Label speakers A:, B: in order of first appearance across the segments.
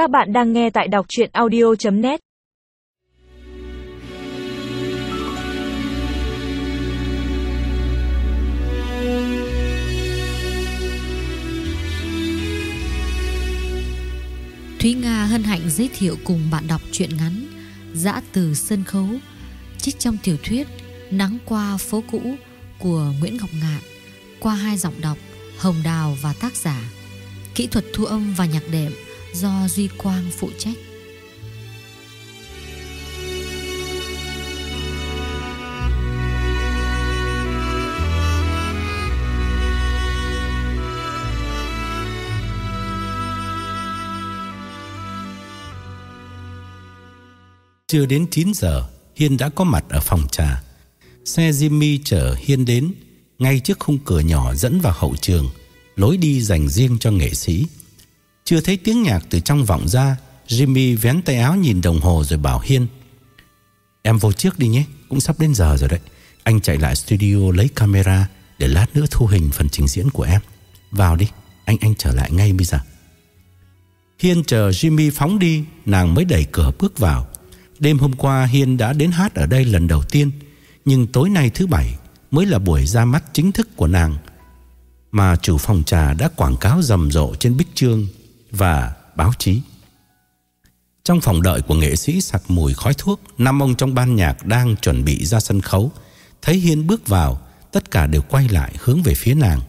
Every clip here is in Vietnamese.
A: Các bạn đang nghe tại đọc chuyện audio.net
B: Thúy Nga hân hạnh giới thiệu cùng bạn đọc truyện ngắn giã từ sân khấu, Trích trong tiểu thuyết Nắng qua phố cũ của Nguyễn Ngọc Ngạn Qua hai giọng đọc Hồng Đào và tác giả. Kỹ thuật thu âm và nhạc đệm do Duy Quang phụ trách.
C: Chưa đến 9 giờ, Hiên đã có mặt ở phòng trà. Xe Jimmy chở Hiên đến ngay trước khung cửa nhỏ dẫn vào hậu trường, lối đi dành riêng cho nghệ sĩ. Chưa thấy tiếng nhạc từ trong vọng ra, Jimmy vén tay áo nhìn đồng hồ rồi bảo Hiên, Em vô trước đi nhé, Cũng sắp đến giờ rồi đấy. Anh chạy lại studio lấy camera Để lát nữa thu hình phần trình diễn của em. Vào đi, Anh anh trở lại ngay bây giờ. Hiên chờ Jimmy phóng đi, Nàng mới đẩy cửa bước vào. Đêm hôm qua, Hiên đã đến hát ở đây lần đầu tiên, Nhưng tối nay thứ bảy Mới là buổi ra mắt chính thức của nàng, Mà chủ phòng trà đã quảng cáo rầm rộ trên bích chương và báo chí. Trong phòng đợi của nghệ sĩ sặc mùi khói thuốc, năm ông trong ban nhạc đang chuẩn bị ra sân khấu. Thấy Hiên bước vào, tất cả đều quay lại hướng về phía nàng.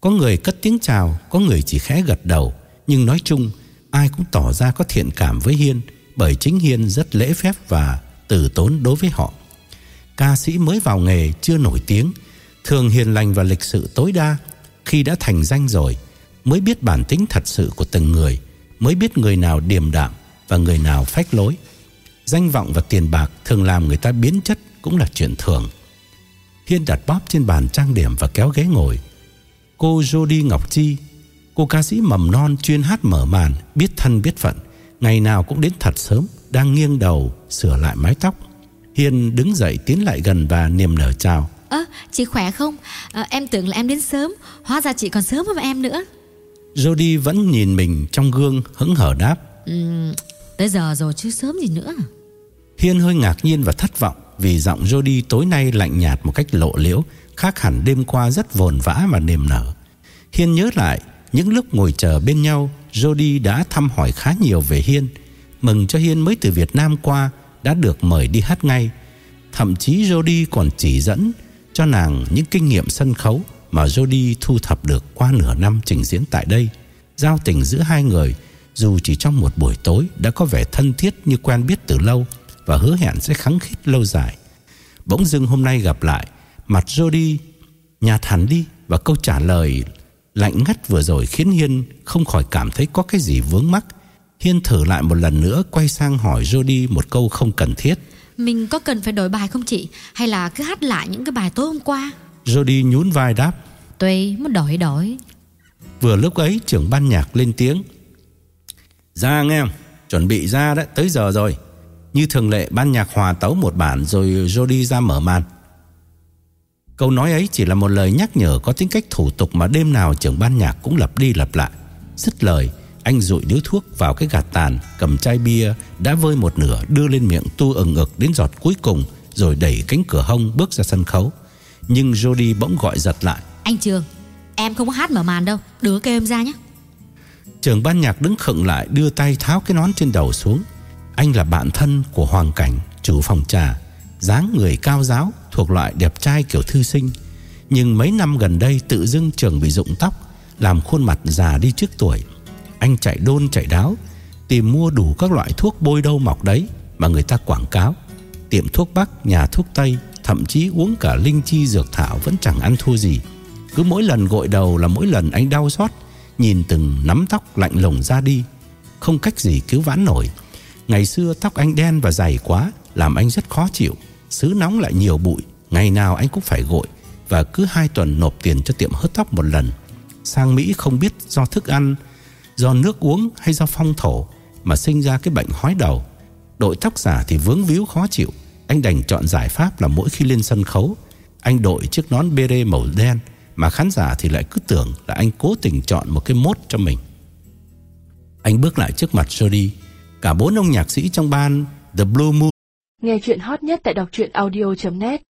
C: Có người cất tiếng chào, có người chỉ khẽ gật đầu, nhưng nói chung ai cũng tỏ ra có thiện cảm với Hiên, bởi chính Hiên rất lễ phép và tử tốn đối với họ. Ca sĩ mới vào nghề chưa nổi tiếng, thường hiền lành và lịch sự tối đa, khi đã thành danh rồi mới biết bản tính thật sự của từng người, mới biết người nào điềm đạm và người nào phách lối. Danh vọng và tiền bạc thường làm người ta biến chất cũng là chuyện thường. Hiên đặt bóp trên bàn trang điểm và kéo ghế ngồi. Cô Jody Ngọc Chi, cô ca sĩ mầm non chuyên hát mở màn, biết thân biết phận, ngày nào cũng đến thật sớm, đang nghiêng đầu sửa lại mái tóc. Hiên đứng dậy tiến lại gần và niềm nở chào.
B: Ơ, chị khỏe không? À, em tưởng là em đến sớm, hóa ra chị còn sớm hơn em nữa.
C: Jody vẫn nhìn mình trong gương hững hở đáp.
B: Ừ, Tới giờ rồi chứ sớm gì nữa.
C: Hiên hơi ngạc nhiên và thất vọng Vì giọng Jody tối nay lạnh nhạt một cách lộ liễu Khác hẳn đêm qua rất vồn vã và niềm nở. Hiên nhớ lại Những lúc ngồi chờ bên nhau Jody đã thăm hỏi khá nhiều về Hiên Mừng cho Hiên mới từ Việt Nam qua Đã được mời đi hát ngay. Thậm chí Jody còn chỉ dẫn Cho nàng những kinh nghiệm sân khấu mà Jody thu thập được qua nửa năm trình diễn tại đây. Giao tình giữa hai người dù chỉ trong một buổi tối đã có vẻ thân thiết như quen biết từ lâu và hứa hẹn sẽ khắng khít lâu dài. Bỗng dưng hôm nay gặp lại, mặt Jody nhạt hẳn đi và câu trả lời lạnh ngắt vừa rồi khiến Hiên không khỏi cảm thấy có cái gì vướng mắc. Hiên thử lại một lần nữa quay sang hỏi Jody một câu không cần thiết.
B: Mình có cần phải đổi bài không chị? Hay là cứ hát lại những cái bài tối hôm qua?
C: Jody nhún vai đáp.
B: Tùy muốn đổi đổi.
C: Vừa lúc ấy trưởng ban nhạc lên tiếng. Ra nghe Chuẩn bị ra đấy tới giờ rồi. Như thường lệ ban nhạc hòa tấu một bản Rồi Jody ra mở màn. Câu nói ấy chỉ là một lời nhắc nhở Có tính cách thủ tục mà đêm nào trưởng ban nhạc Cũng lặp đi lặp lại. Dứt lời anh rụi điếu thuốc vào cái gạt tàn Cầm chai bia đã vơi một nửa Đưa lên miệng tu ừng ực đến giọt cuối cùng Rồi đẩy cánh cửa hông bước ra sân khấu nhưng Jody bỗng gọi giật lại.
B: Anh Trường Em không có hát mở màn đâu. Đứa kêu em ra nhé.
C: Trường ban nhạc đứng khựng lại Đưa tay tháo cái nón trên đầu xuống. Anh là bạn thân của Hoàng Cảnh Chủ phòng trà. Dáng người cao giáo Thuộc loại đẹp trai kiểu thư sinh. Nhưng mấy năm gần đây tự dưng Trường bị rụng tóc Làm khuôn mặt già đi trước tuổi. Anh chạy đôn chạy đáo Tìm mua đủ các loại thuốc bôi đâu mọc đấy Mà người ta quảng cáo. Tiệm thuốc Bắc, nhà thuốc Tây Thậm chí uống cả linh chi dược thảo Vẫn chẳng ăn thua gì. Cứ mỗi lần gội đầu là mỗi lần anh đau xót, Nhìn từng nắm tóc lạnh lùng ra đi. Không cách gì cứu vãn nổi. Ngày xưa tóc anh đen và dày quá, Làm anh rất khó chịu. Xứ nóng lại nhiều bụi, Ngày nào anh cũng phải gội Và cứ hai tuần nộp tiền cho tiệm hớt tóc một lần. Sang Mỹ không biết do thức ăn, Do nước uống hay do phong thổ Mà sinh ra cái bệnh hói đầu. Đội tóc giả thì vướng víu khó chịu anh đành chọn giải pháp là mỗi khi lên sân khấu, Anh đội chiếc nón bê màu đen Mà khán giả thì lại cứ tưởng là anh cố tình chọn một cái mốt cho mình Anh bước lại trước mặt Jody. Cả bốn ông nhạc sĩ trong ban The Blue Moon
A: Nghe chuyện hot nhất tại đọc truyện audio.net